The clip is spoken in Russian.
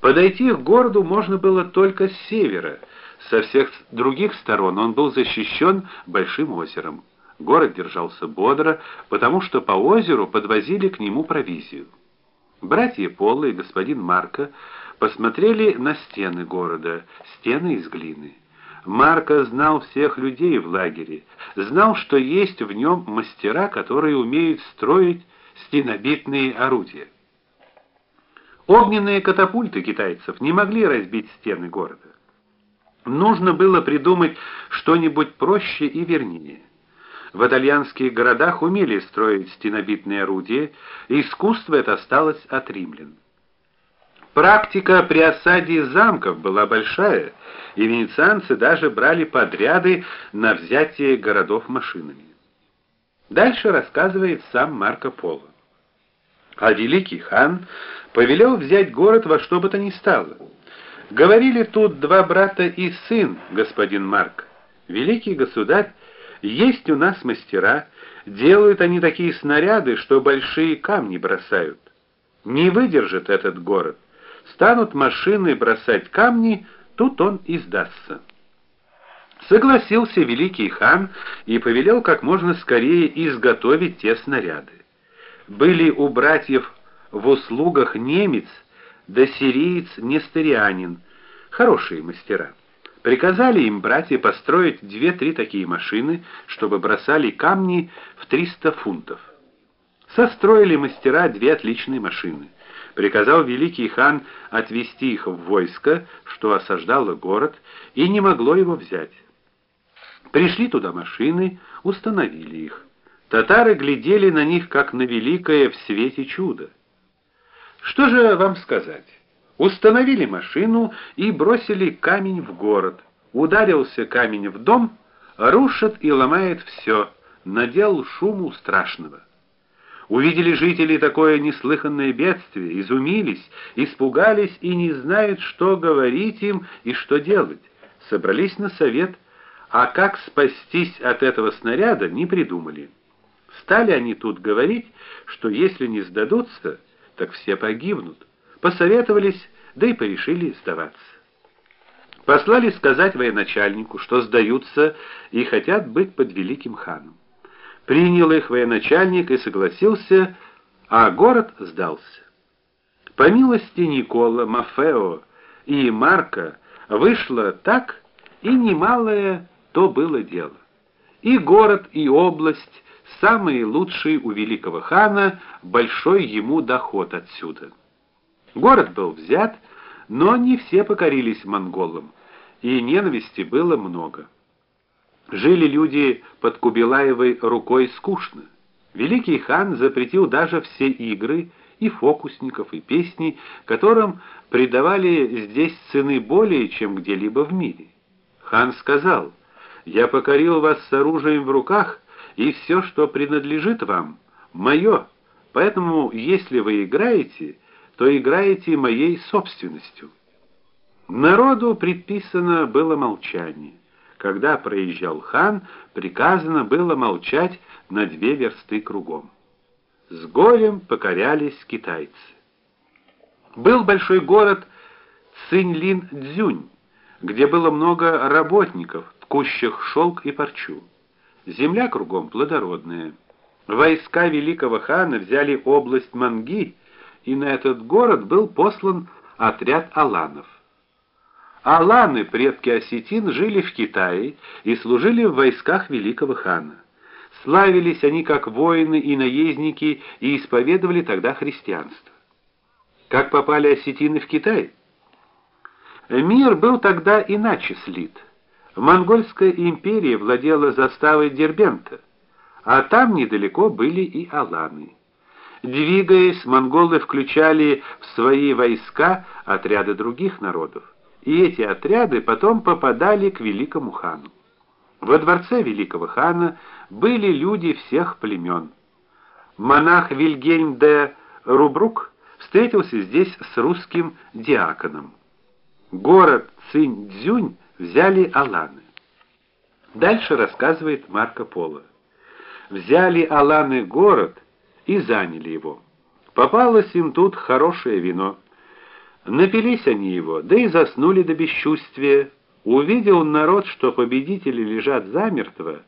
Подойти к городу можно было только с севера. Со всех других сторон он был защищен большим озером. Город держался бодро, потому что по озеру подвозили к нему провизию. Братья Пола и господин Марко посмотрели на стены города, стены из глины. Марко знал всех людей в лагере, знал, что есть в нем мастера, которые умеют строить стенобитные орудия. Огненные катапульты китайцев не могли разбить стены города. Нужно было придумать что-нибудь проще и вернее. В итальянских городах умели строить стенобитные орудия, и искусство это осталось от римлян. Практика при осаде замков была большая, и венецианцы даже брали подряды на взятие городов машинами. Дальше рассказывает сам Марко Поло. А великий хан повелел взять город во что бы то ни стало. Говорили тут два брата и сын, господин Марк. Великий государь, есть у нас мастера, делают они такие снаряды, что большие камни бросают. Не выдержит этот город. Станут машины бросать камни, тут он и сдастся. Согласился великий хан и повелел как можно скорее изготовить те снаряды. Были у братьев в услугах немец да сириец Нестерианин, хорошие мастера. Приказали им братья построить две-три такие машины, чтобы бросали камни в 300 фунтов. Состроили мастера две отличные машины. Приказал великий хан отвести их в войско, что осаждало город и не могло его взять. Пришли туда машины, установили их. Татары глядели на них как на великое в свете чудо. Что же вам сказать? Установили машину и бросили камень в город. Ударился камень в дом, рушит и ломает все, надел шуму страшного. Увидели жители такое неслыханное бедствие, изумились, испугались и не знают, что говорить им и что делать. Собрались на совет, а как спастись от этого снаряда, не придумали. Стали они тут говорить, что если не сдадутся, так все погибнут. Посоветовались, да и порешили сдаваться. Послали сказать военачальнику, что сдаются и хотят быть под великим ханом. Принял их военачальник и согласился, а город сдался. По милости Никола, Мафео и Марка вышло так, и немалое то было дело. И город, и область самые лучшие у великого хана, большой ему доход отсюда. Город был взят, но не все покорились монголам, и ненависти было много. Жили люди под Кубилаевой рукой скучно. Великий хан запретил даже все игры, и фокусников, и песни, которым придавали здесь цены более, чем где-либо в мире. Хан сказал: "Я покорил вас с оружием в руках, и все, что принадлежит вам, мое. Поэтому, если вы играете, то играете моей собственностью. Народу предписано было молчание. Когда проезжал хан, приказано было молчать на две версты кругом. С горем покорялись китайцы. Был большой город Цинлин-Дзюнь, где было много работников, ткущих шелк и парчу. Земля кругом плодородная. Войска великого хана взяли область Манги, и на этот город был послан отряд аланов. Аланы, предки осетин, жили в Китае и служили в войсках великого хана. Славились они как воины и наездники и исповедовали тогда христианство. Как попали осетины в Китай? Мир был тогда иначе слит. Монгольская империя владела заставой Дербента, а там недалеко были и аланы. Двигаясь, монголы включали в свои войска отряды других народов, и эти отряды потом попадали к великому хану. Во дворце великого хана были люди всех племен. Монах Вильгельм де Рубрук встретился здесь с русским диаконом. Город Цинь-Дзюнь взяли аланы. Дальше рассказывает Марко Поло. Взяли аланы город и заняли его. Попалось им тут хорошее вино. Напились они его, да и заснули до бесчувствия. Увидел народ, что победители лежат замертво,